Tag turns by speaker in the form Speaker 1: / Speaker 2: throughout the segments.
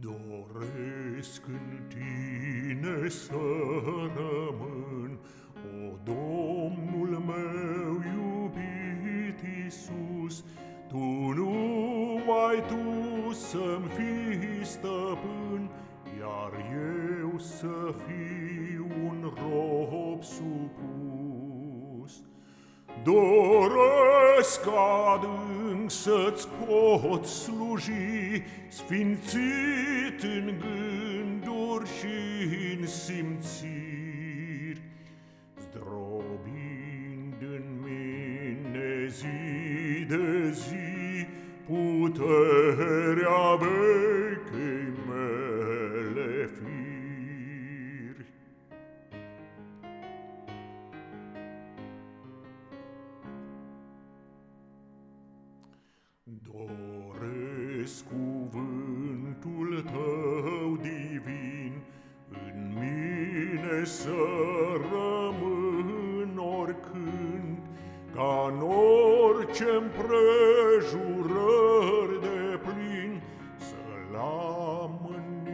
Speaker 1: Doresc în tine să rămân, O Domnul meu iubit Iisus, Tu numai Tu să-mi fii stăpân, Iar eu să fiu un rob supus. Doresc adânc Să-ți pot sluji, Sfințit în gânduri și în simțiri, Zdrobind în mine zi de zi, Puterea mea, Doresc cuvântul tău divin În mine să rămân oricând Ca în orice împrejurări de plin Să-l am în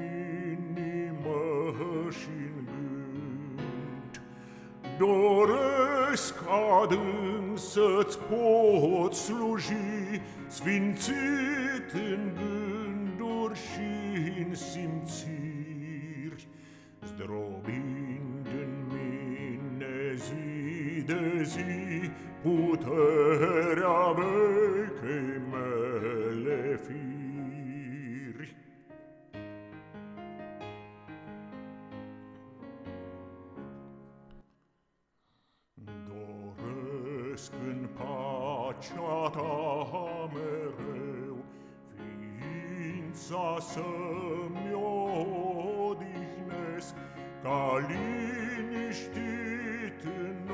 Speaker 1: inimă și în gând. Doresc adânc să-ți pot sluji, Sfințit în gânduri și în simțiri, Zdrobind în mine zi de zi Puterea vechei mele firi. Doresc în pacea ta mereu Ființa să-mi odihnesc Ca liniștit în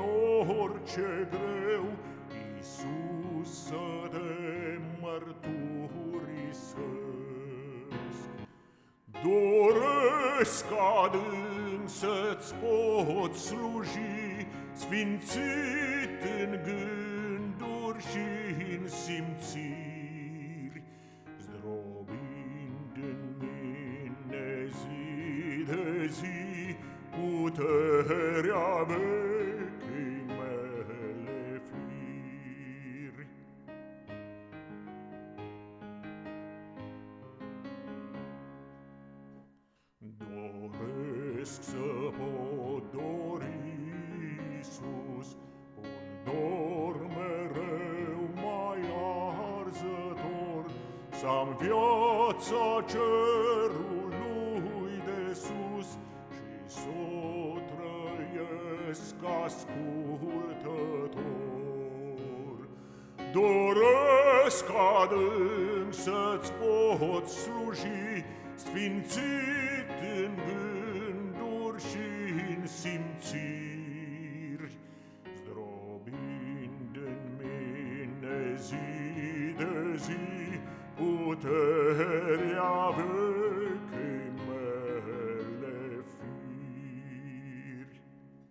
Speaker 1: orice greu Iisus să te mărturisesc. Doresc adânc să-ți pot sluji, Sfințit în gânduri și în simțiri, Zdrobind în mine zi de zi puterea vechii mele firi. Doresc să pot dori, Iisus, un dor mereu mai arzător, Să-am viața cerului de sus Și s-o trăiesc ascultător. Doresc adânc să-ți pot sluji, Sfințit în gânduri în simțiri, Zdrobind în mine zi de